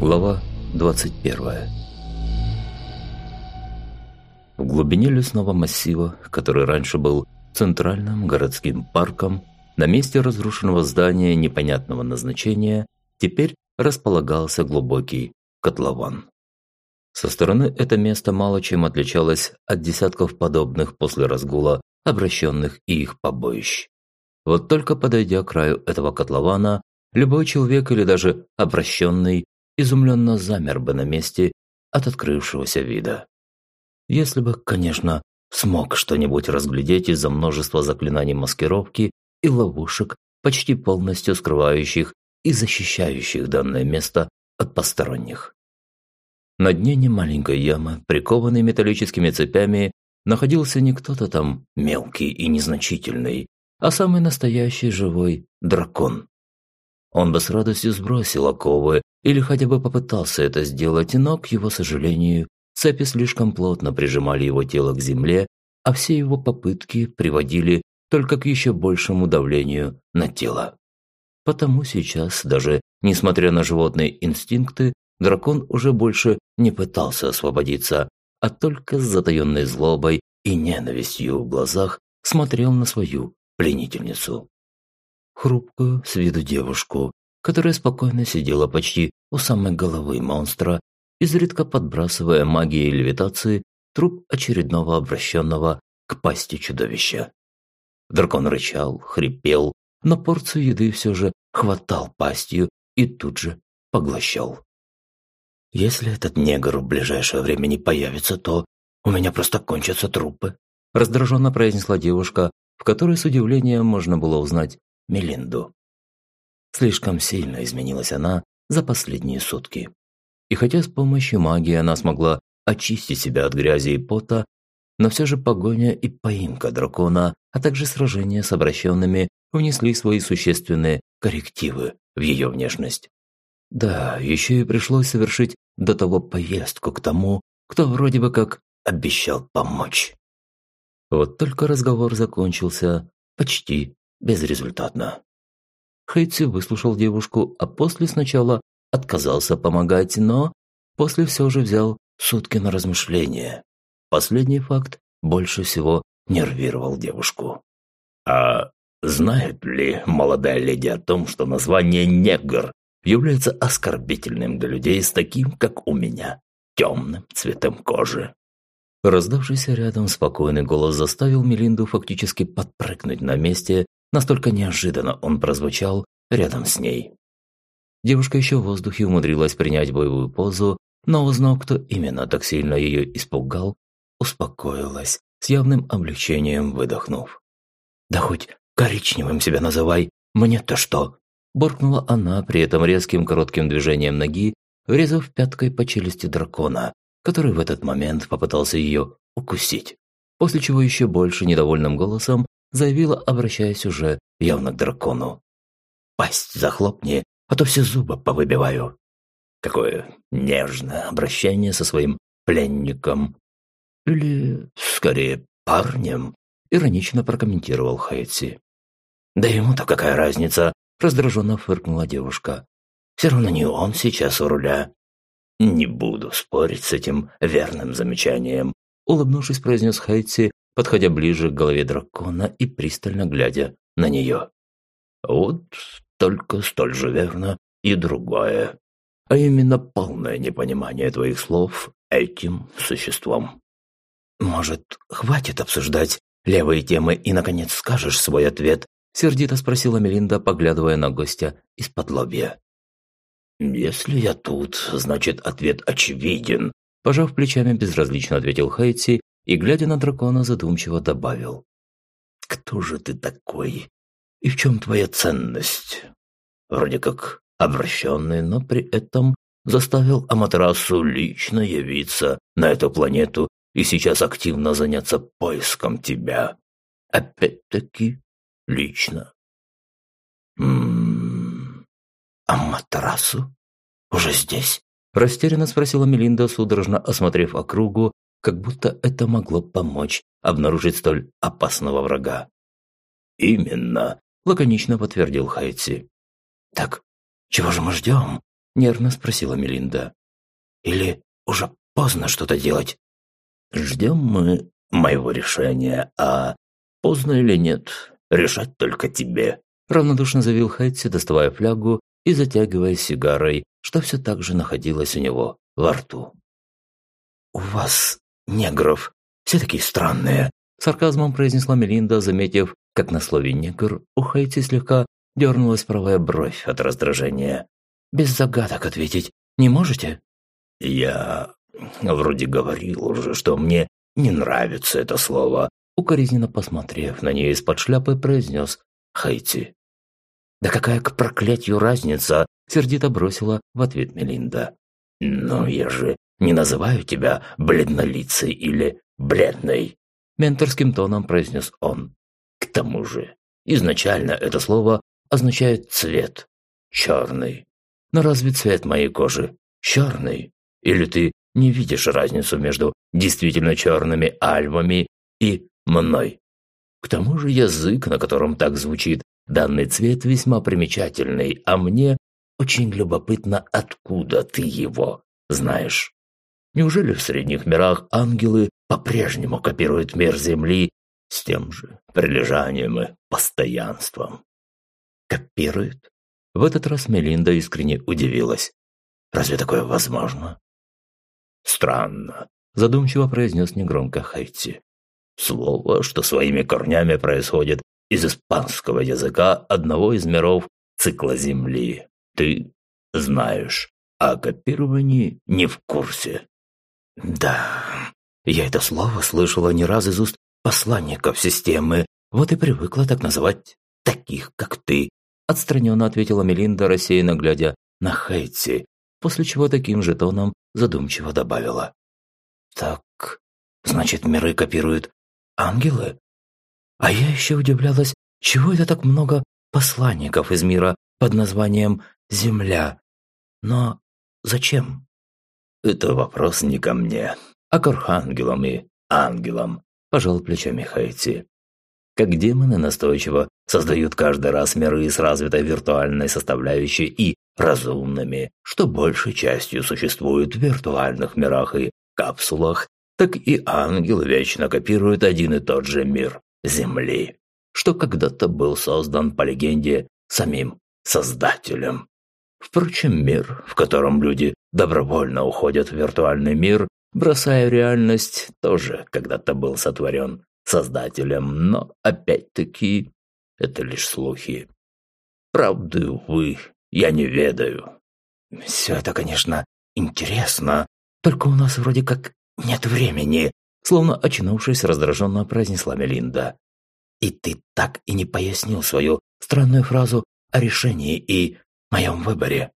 Глава 21 В глубине лесного массива, который раньше был центральным городским парком, на месте разрушенного здания непонятного назначения теперь располагался глубокий котлован. Со стороны это место мало чем отличалось от десятков подобных после разгула обращенных и их побоищ. Вот только подойдя к краю этого котлована, любой человек или даже обращенный изумленно замер бы на месте от открывшегося вида. Если бы, конечно, смог что-нибудь разглядеть из-за множества заклинаний маскировки и ловушек, почти полностью скрывающих и защищающих данное место от посторонних. На дне немаленькой ямы, прикованной металлическими цепями, находился не кто-то там мелкий и незначительный, а самый настоящий живой дракон. Он бы с радостью сбросил оковы или хотя бы попытался это сделать, но, к его сожалению, цепи слишком плотно прижимали его тело к земле, а все его попытки приводили только к еще большему давлению на тело. Потому сейчас, даже несмотря на животные инстинкты, дракон уже больше не пытался освободиться, а только с затаенной злобой и ненавистью в глазах смотрел на свою пленительницу. Хрупкую с виду девушку, которая спокойно сидела почти у самой головы монстра, изредка подбрасывая магией левитации труп очередного обращенного к пасти чудовища. Дракон рычал, хрипел, но порцию еды все же хватал пастью и тут же поглощал. «Если этот негр в ближайшее время не появится, то у меня просто кончатся трупы», раздраженно произнесла девушка, в которой с удивлением можно было узнать Мелинду. Слишком сильно изменилась она за последние сутки. И хотя с помощью магии она смогла очистить себя от грязи и пота, но все же погоня и поимка дракона, а также сражение с обращенными внесли свои существенные коррективы в ее внешность. Да, еще и пришлось совершить до того поездку к тому, кто вроде бы как обещал помочь. Вот только разговор закончился почти безрезультатно. Хейти выслушал девушку, а после сначала отказался помогать, но после все же взял сутки на размышление. Последний факт больше всего нервировал девушку. «А знает ли молодая леди о том, что название «негр» является оскорбительным для людей с таким, как у меня, темным цветом кожи?» Раздавшийся рядом спокойный голос заставил Мелинду фактически подпрыгнуть на месте Настолько неожиданно он прозвучал рядом с ней. Девушка еще в воздухе умудрилась принять боевую позу, но узнав, кто именно так сильно ее испугал, успокоилась, с явным облегчением выдохнув. «Да хоть коричневым себя называй, мне-то что?» Буркнула она при этом резким коротким движением ноги, врезав пяткой по челюсти дракона, который в этот момент попытался ее укусить. После чего еще больше недовольным голосом заявила, обращаясь уже явно к дракону. «Пасть захлопни, а то все зубы повыбиваю». Какое нежное обращение со своим пленником. Или, скорее, парнем, иронично прокомментировал Хейтси. «Да ему-то какая разница?» – раздраженно фыркнула девушка. «Все равно не он сейчас у руля». «Не буду спорить с этим верным замечанием», – улыбнувшись, произнес Хейтси, подходя ближе к голове дракона и пристально глядя на нее. Вот только столь же верно и другое, а именно полное непонимание твоих слов этим существом. Может, хватит обсуждать левые темы и, наконец, скажешь свой ответ? Сердито спросила Мелинда, поглядывая на гостя из-под лобья. «Если я тут, значит, ответ очевиден», пожав плечами, безразлично ответил Хейти и, глядя на дракона, задумчиво добавил. «Кто же ты такой? И в чем твоя ценность? Вроде как обращенный, но при этом заставил Аматерасу лично явиться на эту планету и сейчас активно заняться поиском тебя. Опять-таки, лично. Ммм... Аматерасу? Уже здесь?» Растерянно спросила Мелинда, судорожно осмотрев округу как будто это могло помочь обнаружить столь опасного врага. «Именно», – лаконично подтвердил Хайти. «Так чего же мы ждем?» – нервно спросила Мелинда. «Или уже поздно что-то делать?» «Ждем мы моего решения, а поздно или нет, решать только тебе», – равнодушно заявил Хэтти, доставая флягу и затягивая сигарой, что все так же находилось у него во рту. «У вас, негров, все такие странные», – сарказмом произнесла Мелинда, заметив, как на слове «негр» у Хэтти слегка дернулась правая бровь от раздражения. «Без загадок ответить не можете?» «Я вроде говорил уже, что мне не нравится это слово», укоризненно посмотрев на нее из-под шляпы, произнес Хайти. «Да какая к проклятию разница?» – сердито бросила в ответ Мелинда. «Но я же не называю тебя бледнолицей или бледной», – менторским тоном произнес он. «К тому же, изначально это слово означает цвет. Черный. Но разве цвет моей кожи черный? Или ты не видишь разницу между действительно черными альвами и мной? К тому же язык, на котором так звучит данный цвет, весьма примечательный, а мне очень любопытно, откуда ты его знаешь. Неужели в средних мирах ангелы по-прежнему копируют мир Земли с тем же прилежанием и постоянством? Копируют? В этот раз Мелинда искренне удивилась. Разве такое возможно? Странно, задумчиво произнес негромко Хайти. Слово, что своими корнями происходит из испанского языка одного из миров цикла Земли. Ты знаешь, а копировании не в курсе. Да, я это слово слышала не раз из уст посланников системы, вот и привыкла так называть таких, как ты, отстраненно ответила Мелинда, рассеянно глядя на Хейтси, после чего таким же тоном задумчиво добавила. «Так, значит, миры копируют ангелы? А я еще удивлялась, чего это так много посланников из мира под названием Земля? Но зачем?» «Это вопрос не ко мне, а к архангелам и ангелам», – пожал плечами Хейти как демоны настойчиво создают каждый раз миры с развитой виртуальной составляющей и разумными, что большей частью существуют в виртуальных мирах и капсулах, так и ангел вечно копирует один и тот же мир Земли, что когда-то был создан по легенде самим Создателем. Впрочем, мир, в котором люди добровольно уходят в виртуальный мир, бросая реальность, тоже когда-то был сотворен создателем, но опять-таки это лишь слухи. Правды, увы, я не ведаю. Все это, конечно, интересно, только у нас вроде как нет времени, словно очнувшись, раздраженно произнесла Мелинда. И ты так и не пояснил свою странную фразу о решении и моем выборе.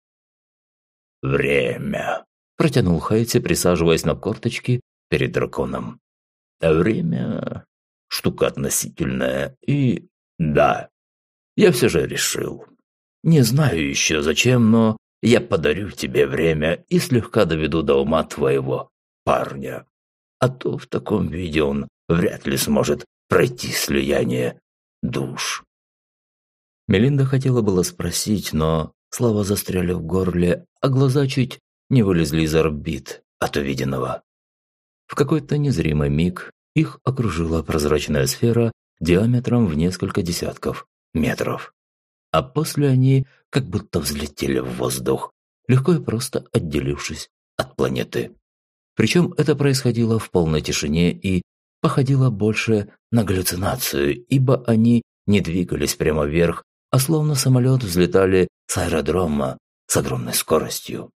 «Время», – протянул Хайти, присаживаясь на корточки перед драконом. «Время штука относительная, и... да, я все же решил. Не знаю еще зачем, но я подарю тебе время и слегка доведу до ума твоего парня. А то в таком виде он вряд ли сможет пройти слияние душ. Мелинда хотела было спросить, но слова застряли в горле, а глаза чуть не вылезли из орбит от увиденного. В какой-то незримый миг их окружила прозрачная сфера диаметром в несколько десятков метров. А после они как будто взлетели в воздух, легко и просто отделившись от планеты. Причем это происходило в полной тишине и походило больше на галлюцинацию, ибо они не двигались прямо вверх, а словно самолет взлетали с аэродрома с огромной скоростью.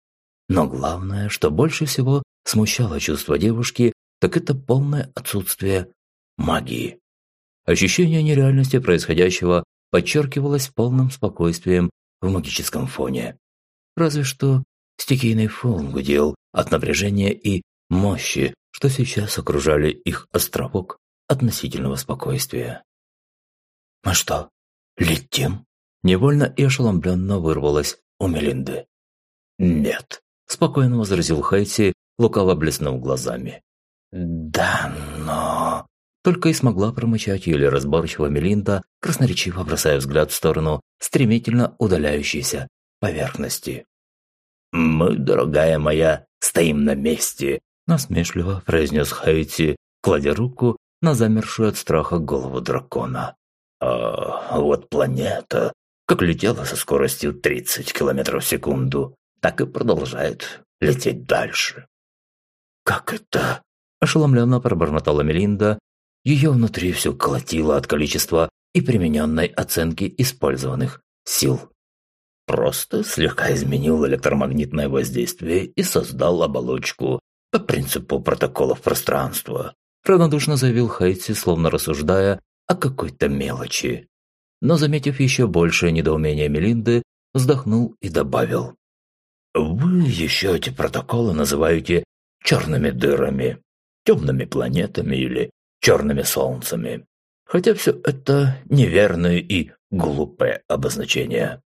Но главное, что больше всего смущало чувство девушки, так это полное отсутствие магии. Ощущение нереальности происходящего подчеркивалось полным спокойствием в магическом фоне. Разве что стихийный фон гудел от напряжения и мощи, что сейчас окружали их островок относительного спокойствия. «Мы что, летим?» Невольно и ошеломленно вырвалось у Мелинды. «Нет», – спокойно возразил Хайти, лукаво блеснув глазами. «Да, но...» Только и смогла промычать еле разборчиво Мелинда, красноречиво бросая взгляд в сторону стремительно удаляющейся поверхности. «Мы, дорогая моя, стоим на месте», – насмешливо произнес Хейти, кладя руку на замершую от страха голову дракона. «А вот планета, как летела со скоростью 30 км в секунду, так и продолжает лететь дальше». «Как это?» – ошеломленно пробормотала Мелинда. Ее внутри все колотило от количества и примененной оценки использованных сил. Просто слегка изменил электромагнитное воздействие и создал оболочку по принципу протоколов пространства. Равнодушно заявил Хейти, словно рассуждая о какой-то мелочи. Но, заметив еще большее недоумение Мелинды, вздохнул и добавил. «Вы еще эти протоколы называете черными дырами, темными планетами или черными солнцами. Хотя все это неверное и глупое обозначение.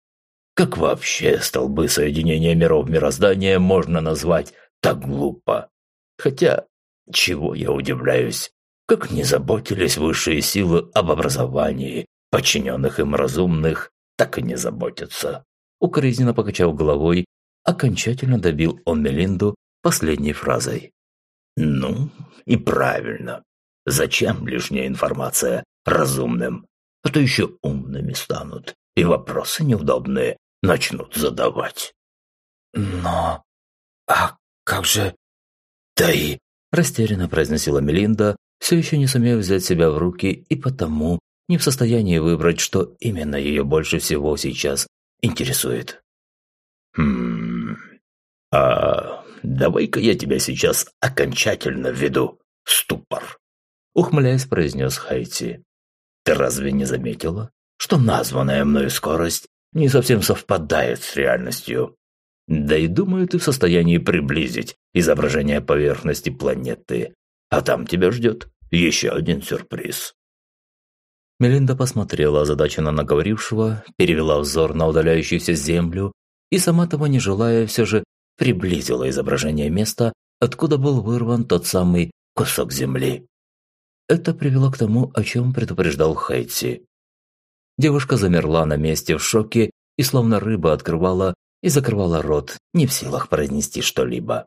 Как вообще столбы соединения миров мироздания можно назвать так глупо? Хотя, чего я удивляюсь, как не заботились высшие силы об образовании, подчиненных им разумных, так и не заботятся. Укоризненно покачав головой, окончательно добил он Мелинду последней фразой. «Ну, и правильно. Зачем лишняя информация разумным? А то еще умными станут, и вопросы неудобные начнут задавать». «Но... а как же...» «Да и...» – растерянно произносила Мелинда, все еще не сумев взять себя в руки и потому не в состоянии выбрать, что именно ее больше всего сейчас интересует. «Хм... А давай-ка я тебя сейчас окончательно введу в ступор», – ухмыляясь, произнес Хайти. «Ты разве не заметила, что названная мною скорость не совсем совпадает с реальностью? Да и думаю, ты в состоянии приблизить изображение поверхности планеты, а там тебя ждет еще один сюрприз». Мелинда посмотрела озадаченно на говорившего, перевела взор на удаляющуюся землю и, сама того не желая, все же приблизила изображение места, откуда был вырван тот самый кусок земли. Это привело к тому, о чем предупреждал Хейтси. Девушка замерла на месте в шоке и словно рыба открывала и закрывала рот, не в силах произнести что-либо.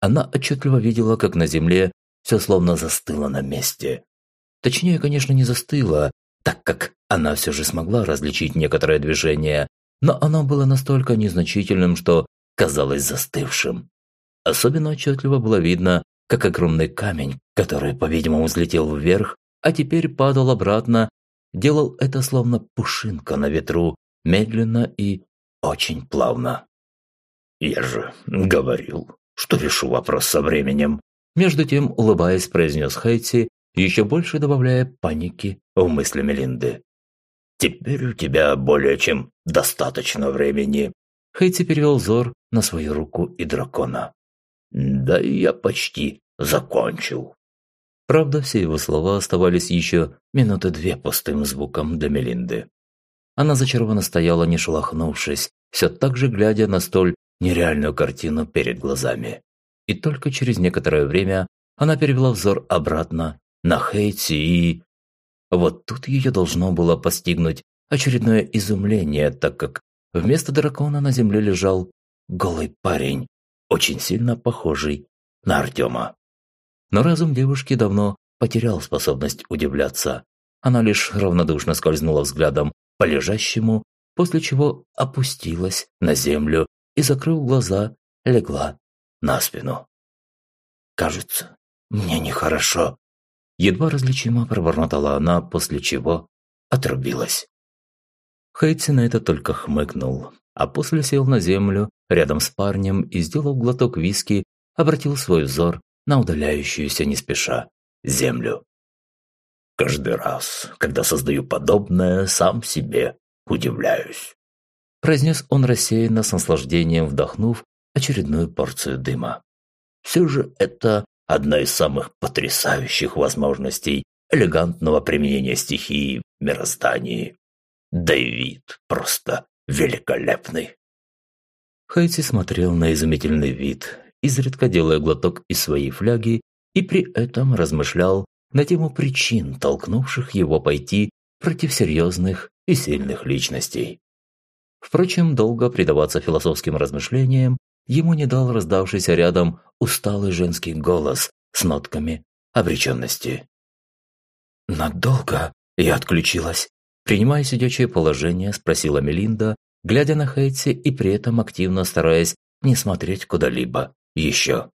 Она отчетливо видела, как на земле все словно застыло на месте. Точнее, конечно, не застыло, так как она все же смогла различить некоторое движение, но оно было настолько незначительным, что казалось застывшим. Особенно отчетливо было видно, как огромный камень, который, по-видимому, взлетел вверх, а теперь падал обратно, делал это словно пушинка на ветру, медленно и очень плавно. «Я же говорил, что решу вопрос со временем», между тем, улыбаясь, произнес Хейти, еще больше добавляя паники в мысли Мелинды. «Теперь у тебя более чем достаточно времени». Хейти перевел взор на свою руку и дракона. «Да я почти закончил». Правда, все его слова оставались еще минуты две пустым звуком для Мелинды. Она зачарованно стояла, не шелохнувшись, все так же глядя на столь нереальную картину перед глазами. И только через некоторое время она перевела взор обратно на Хейти и... Вот тут ее должно было постигнуть очередное изумление, так как вместо дракона на земле лежал голый парень, очень сильно похожий на Артема. Но разум девушки давно потерял способность удивляться. Она лишь равнодушно скользнула взглядом по лежащему, после чего опустилась на землю и, закрыв глаза, легла на спину. «Кажется, мне нехорошо», Едва различимо пробормотала она, после чего отрубилась. Хейтси на это только хмыкнул, а после сел на землю рядом с парнем и, сделав глоток виски, обратил свой взор на удаляющуюся не спеша землю. «Каждый раз, когда создаю подобное, сам себе удивляюсь», произнес он рассеянно с наслаждением, вдохнув очередную порцию дыма. «Все же это одна из самых потрясающих возможностей элегантного применения стихии в мироздании. Да просто великолепный. Хайти смотрел на изумительный вид, изредка делая глоток из своей фляги, и при этом размышлял на тему причин, толкнувших его пойти против серьезных и сильных личностей. Впрочем, долго предаваться философским размышлениям ему не дал раздавшийся рядом усталый женский голос с нотками обреченности. «Надолго?» Я отключилась. Принимая сидячее положение, спросила Мелинда, глядя на Хейтси и при этом активно стараясь не смотреть куда-либо еще.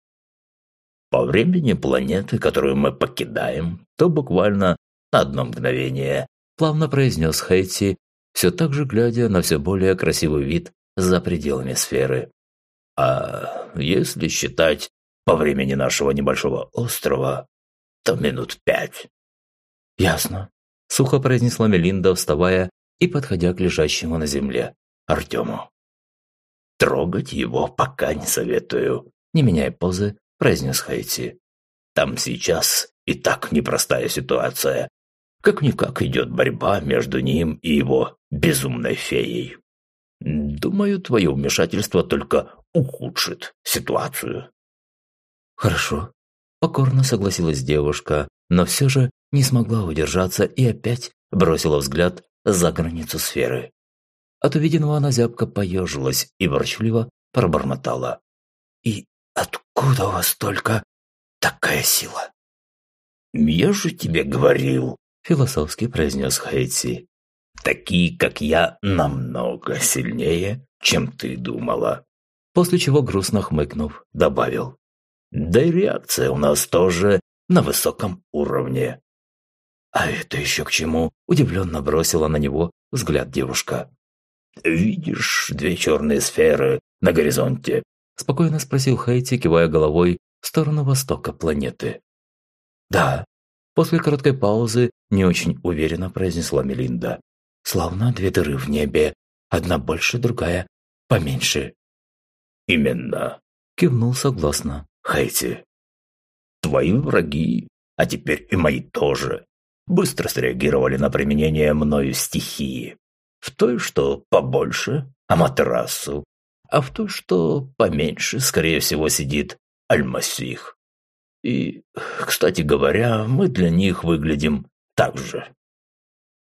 По времени планеты, которую мы покидаем, то буквально на одно мгновение, плавно произнес Хейтси, все так же глядя на все более красивый вид за пределами сферы. А если считать по времени нашего небольшого острова, то минут пять. Ясно, сухо произнесла Мелинда, вставая и подходя к лежащему на земле Артему. Трогать его пока не советую, не меняя позы, произнес Хейти. Там сейчас и так непростая ситуация. Как-никак идет борьба между ним и его безумной феей. Думаю, твое вмешательство только ухудшит ситуацию. Хорошо, покорно согласилась девушка, но все же не смогла удержаться и опять бросила взгляд за границу сферы. От увиденного она зябко поежилась и ворчливо пробормотала. «И откуда у вас только такая сила?» «Я же тебе говорил», – философски произнес Хейтси. «Такие, как я, намного сильнее, чем ты думала». После чего, грустно хмыкнув, добавил. «Да и реакция у нас тоже на высоком уровне». «А это еще к чему?» – удивленно бросила на него взгляд девушка. «Видишь две черные сферы на горизонте?» – спокойно спросил Хейти, кивая головой в сторону востока планеты. «Да». После короткой паузы не очень уверенно произнесла Мелинда. «Словно две дыры в небе, одна больше, другая поменьше». «Именно», – кивнул согласно Хейти. «Твои враги, а теперь и мои тоже, быстро среагировали на применение мною стихии в той, что побольше – Аматерасу, а в той, что поменьше, скорее всего, сидит Альмасих. И, кстати говоря, мы для них выглядим так же.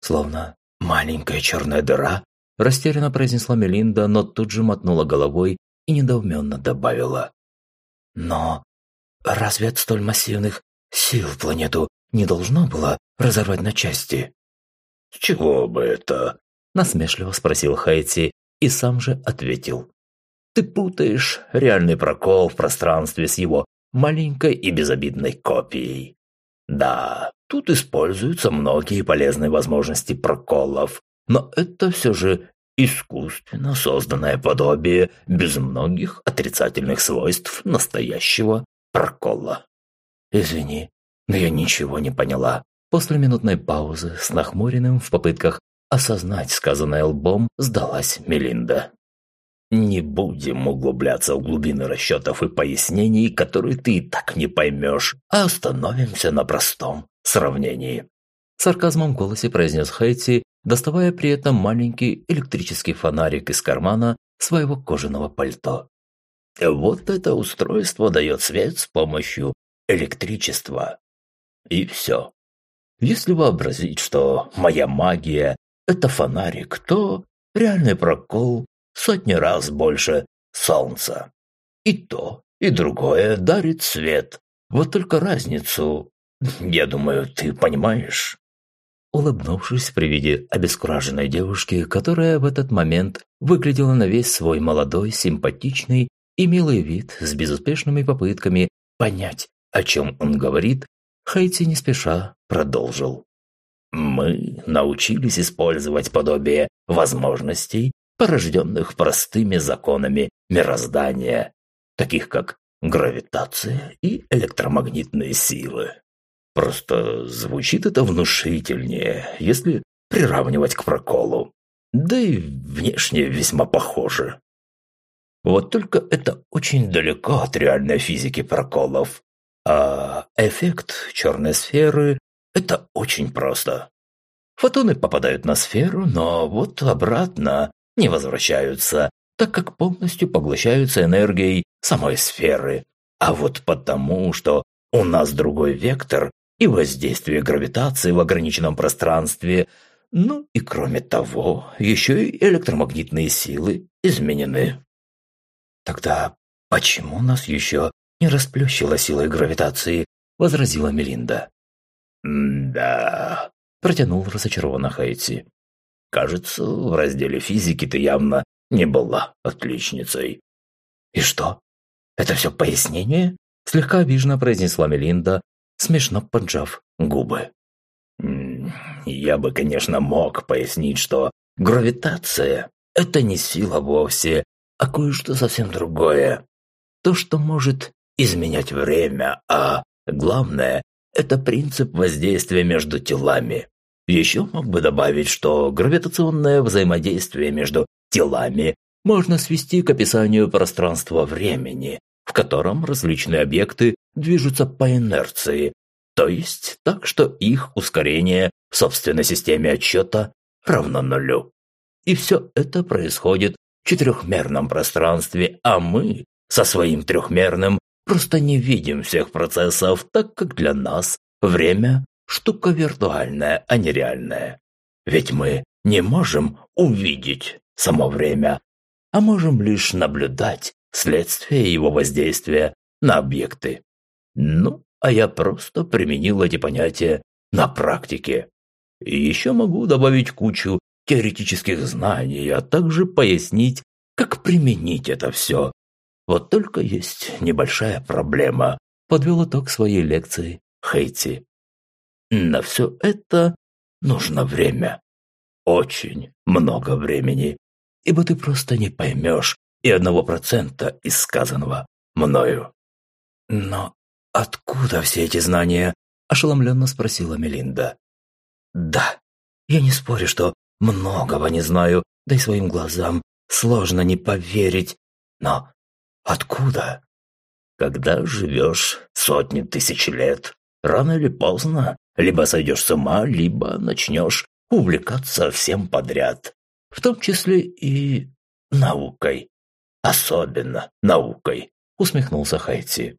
Словно маленькая черная дыра, растерянно произнесла Мелинда, но тут же мотнула головой и недоуменно добавила. Но разве от столь массивных сил планету не должно было разорвать на части? «С чего бы это?» насмешливо спросил Хайти и сам же ответил. Ты путаешь реальный прокол в пространстве с его маленькой и безобидной копией. Да, тут используются многие полезные возможности проколов, но это все же искусственно созданное подобие без многих отрицательных свойств настоящего прокола. Извини, но я ничего не поняла. После минутной паузы с нахмуренным в попытках осознать сказанное лбом, сдалась Мелинда. «Не будем углубляться в глубины расчетов и пояснений, которые ты и так не поймешь, а остановимся на простом сравнении». Сарказмом в голосе произнес Хейти, доставая при этом маленький электрический фонарик из кармана своего кожаного пальто. «Вот это устройство дает свет с помощью электричества. И все. Если вообразить, что моя магия это фонарик, то реальный прокол сотни раз больше солнца. И то, и другое дарит свет. Вот только разницу, я думаю, ты понимаешь. Улыбнувшись при виде обескураженной девушки, которая в этот момент выглядела на весь свой молодой, симпатичный и милый вид с безуспешными попытками понять, о чем он говорит, Хайти не спеша продолжил. Мы научились использовать подобие возможностей, порожденных простыми законами мироздания, таких как гравитация и электромагнитные силы. Просто звучит это внушительнее, если приравнивать к проколу. Да и внешне весьма похоже. Вот только это очень далеко от реальной физики проколов. А эффект черной сферы это очень просто. Фотоны попадают на сферу, но вот обратно не возвращаются, так как полностью поглощаются энергией самой сферы. А вот потому, что у нас другой вектор и воздействие гравитации в ограниченном пространстве, ну и кроме того, еще и электромагнитные силы изменены. Тогда почему нас еще не расплющило силой гравитации?» – возразила Мелинда. «Да», – протянул разочарованно Хейти. «Кажется, в разделе физики ты явно не была отличницей». «И что? Это все пояснение?» – слегка обиженно произнесла Мелинда, смешно поджав губы. «Я бы, конечно, мог пояснить, что гравитация – это не сила вовсе, а кое-что совсем другое. То, что может изменять время, а главное – это принцип воздействия между телами. Еще мог бы добавить, что гравитационное взаимодействие между телами можно свести к описанию пространства-времени, в котором различные объекты движутся по инерции, то есть так, что их ускорение в собственной системе отсчета равно нулю. И все это происходит в четырехмерном пространстве, а мы со своим трехмерным просто не видим всех процессов, так как для нас время – штука виртуальная, а не реальная. Ведь мы не можем увидеть само время, а можем лишь наблюдать следствие его воздействия на объекты. Ну, а я просто применил эти понятия на практике. И еще могу добавить кучу теоретических знаний, а также пояснить, как применить это все. Вот только есть небольшая проблема, подвел итог своей лекции Хейти. На все это нужно время. Очень много времени. Ибо ты просто не поймешь и одного процента из сказанного мною. Но откуда все эти знания? Ошеломленно спросила Мелинда. Да, я не спорю, что многого не знаю, да и своим глазам сложно не поверить. Но откуда? Когда живешь сотни тысяч лет, рано или поздно либо сойдешь с ума, либо начнешь увлекаться всем подряд, в том числе и наукой. Особенно наукой, усмехнулся Хайти.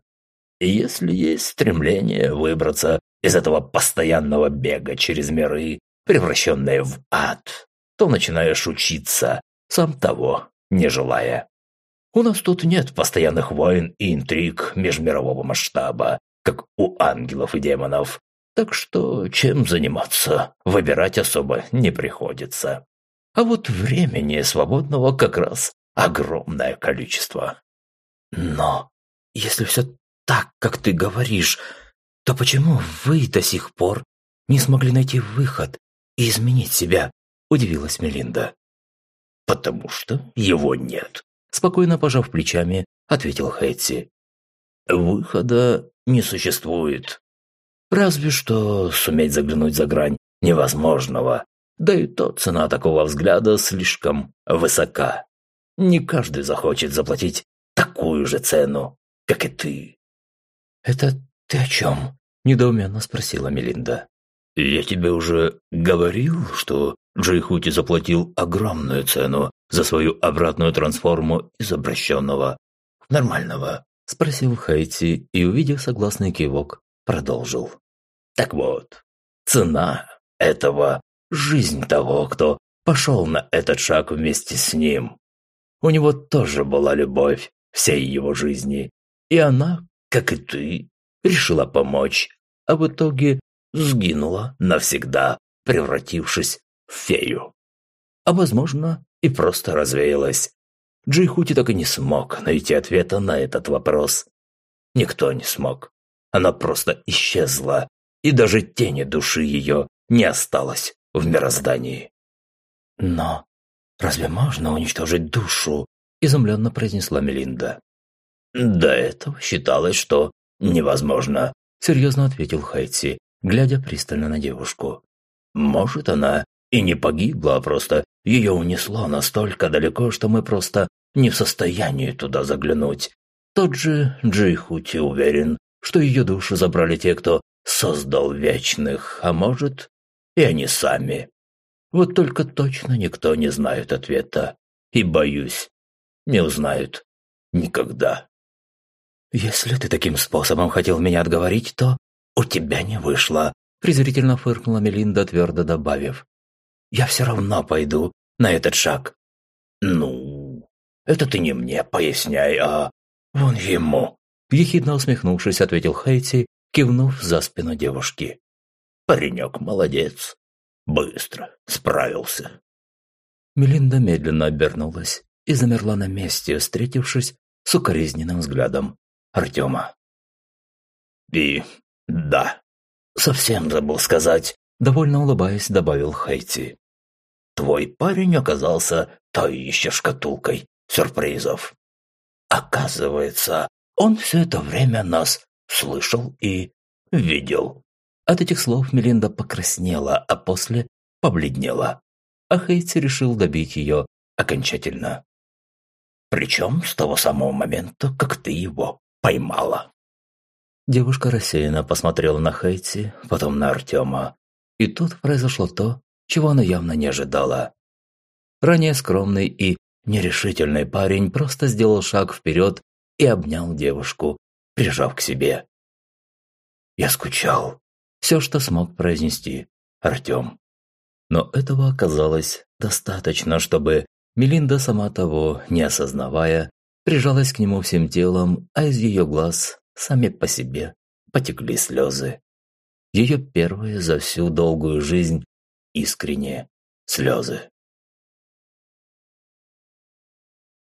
И если есть стремление выбраться из этого постоянного бега через миры, превращенные в ад, то начинаешь учиться, сам того не желая. У нас тут нет постоянных войн и интриг межмирового масштаба, как у ангелов и демонов, так что чем заниматься, выбирать особо не приходится. А вот времени свободного как раз огромное количество. Но если все так, как ты говоришь, то почему вы до сих пор не смогли найти выход и изменить себя?» – удивилась Мелинда. «Потому что его нет», – спокойно пожав плечами, ответил Хэтси. «Выхода не существует. Разве что суметь заглянуть за грань невозможного. Да и то цена такого взгляда слишком высока. Не каждый захочет заплатить такую же цену, как и ты. «Это ты о чем?» – недоуменно спросила Мелинда. «Я тебе уже говорил, что Джейхути заплатил огромную цену за свою обратную трансформу из обращенного нормального?» – спросил Хейти и, увидев согласный кивок, продолжил. «Так вот, цена этого – жизнь того, кто пошел на этот шаг вместе с ним. У него тоже была любовь всей его жизни, и она как и ты, решила помочь, а в итоге сгинула навсегда, превратившись в фею. А возможно, и просто развеялась. Джейхути так и не смог найти ответа на этот вопрос. Никто не смог. Она просто исчезла, и даже тени души ее не осталось в мироздании. «Но разве можно уничтожить душу?» – изумленно произнесла Мелинда. «До этого считалось, что невозможно», – серьезно ответил Хайти, глядя пристально на девушку. «Может, она и не погибла, а просто ее унесло настолько далеко, что мы просто не в состоянии туда заглянуть. Тот же Джейхути уверен, что ее душу забрали те, кто создал Вечных, а может, и они сами. Вот только точно никто не знает ответа, и, боюсь, не узнают никогда. «Если ты таким способом хотел меня отговорить, то у тебя не вышло», презрительно фыркнула Мелинда, твердо добавив. «Я все равно пойду на этот шаг». «Ну, это ты не мне поясняй, а вон ему!» Ехидно усмехнувшись, ответил Хейти, кивнув за спину девушки. «Паренек молодец. Быстро справился». Мелинда медленно обернулась и замерла на месте, встретившись с укоризненным взглядом Артема. «И да, совсем забыл сказать», – довольно улыбаясь, добавил Хейти. «Твой парень оказался той еще шкатулкой сюрпризов. Оказывается, он все это время нас слышал и видел». От этих слов Мелинда покраснела, а после побледнела. А Хейти решил добить ее окончательно. «Причем с того самого момента, как ты его поймала». Девушка рассеянно посмотрела на Хейти, потом на Артема. И тут произошло то, чего она явно не ожидала. Ранее скромный и нерешительный парень просто сделал шаг вперед и обнял девушку, прижав к себе. «Я скучал», – все, что смог произнести Артем. Но этого оказалось достаточно, чтобы Мелинда, сама того не осознавая, прижалась к нему всем телом, а из ее глаз сами по себе потекли слезы. Ее первые за всю долгую жизнь искренние слезы.